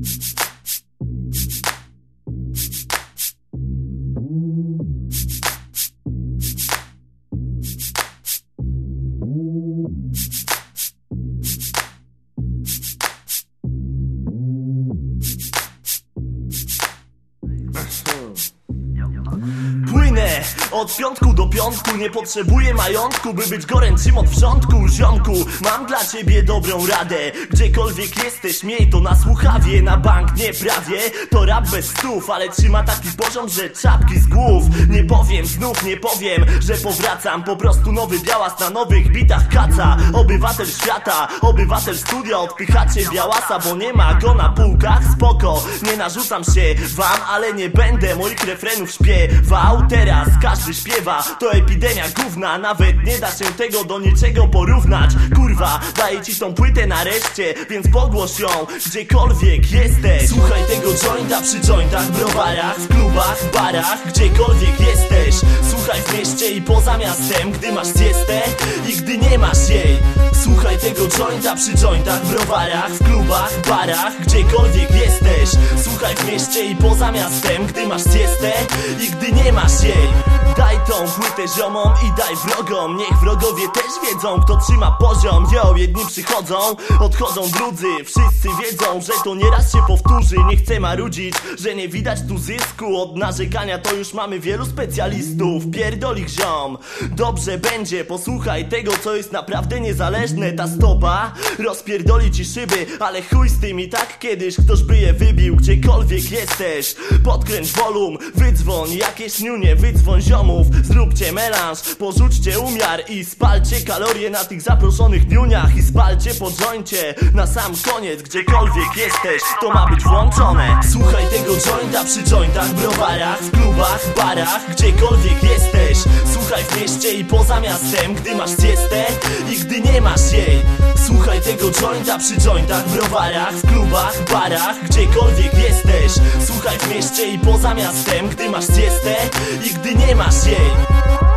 you od piątku do piątku Nie potrzebuję majątku, by być goręczym od wrzątku. Ziomku, mam dla ciebie dobrą radę. Gdziekolwiek jesteś, miej to na słuchawie Na bank nie prawie, to rap bez stów Ale trzyma taki poziom, że czapki z głów. Nie powiem, znów nie powiem, że powracam. Po prostu nowy białas na nowych bitach kaca. Obywatel świata, obywatel studia Odpychacie białasa, bo nie ma go na półkach Nie narzucam się wam, ale nie będę Moich refrenów śpiewał. Teraz każdy śpiewa, to epidemia gówna. Nawet nie da się tego do niczego porównać. Kurwa, daję ci tą płytę nareszcie Więc pogłoś ją, gdziekolwiek jesteś. Słuchaj tego jointa przy jointach, browarach W klubach, barach, gdziekolwiek jesteś. Słuchaj w mieście i poza miastem Gdy masz siestę i gdy nie masz jej. Słuchaj tego jointa przy jointach, browarach W klubach, barach, gdziekolwiek jesteś Słuchaj w mieście i poza miastem Gdy masz siestę i gdy nie masz jej Daj tą płytę ziomom i daj wrogom. Niech wrogowie też wiedzą, kto trzyma poziom. Yo, jedni przychodzą, odchodzą drudzy. Wszyscy wiedzą, że to nieraz się powtórzy. Nie chcę marudzić, że nie widać tu zysku. Od narzekania to już mamy wielu specjalistów. Pierdolik ziom, dobrze będzie Posłuchaj tego, co jest naprawdę niezależne. Ta stopa rozpierdoli ci szyby Ale chuj z tym i tak kiedyś ktoś by je wybił Gdziekolwiek jesteś, podkręć volum Wydzwoń. Jakieś niunie, wydzwoń Zróbcie melanż, porzućcie umiar I spalcie kalorie na tych zaproszonych niuniach I spalcie po joincie na sam koniec Gdziekolwiek jesteś, to ma być włączone. Słuchaj tego jointa przy jointach, browarach W klubach, barach, gdziekolwiek jesteś. Słuchaj w mieście i poza miastem Gdy masz siestę i gdy nie masz jej. Słuchaj tego jointa przy jointach, browarach W klubach, barach, gdziekolwiek jesteś W mieście i poza miastem Gdy masz siestę i gdy nie masz jej